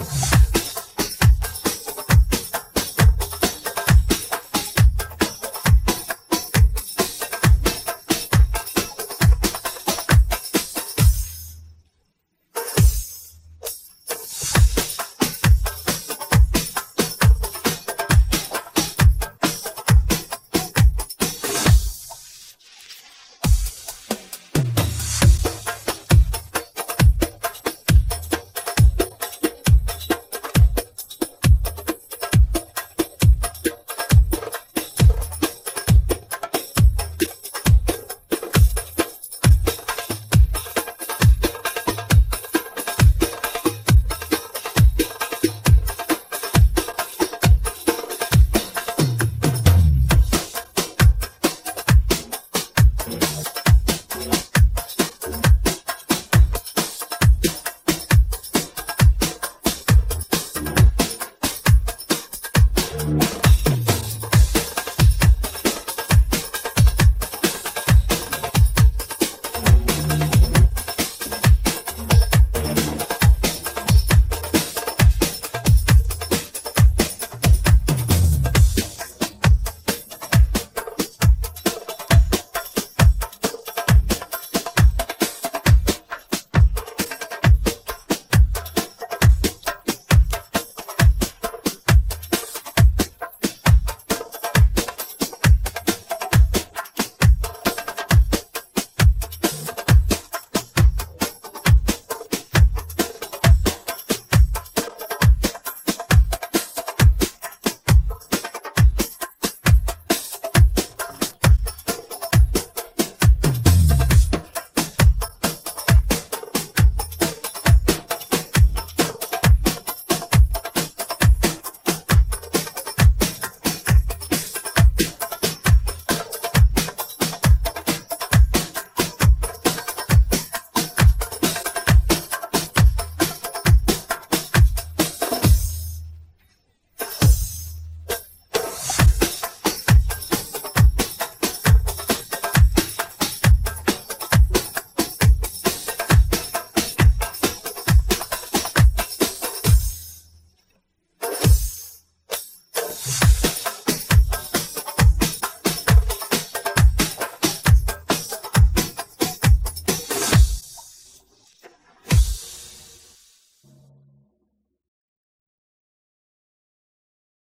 Yeah.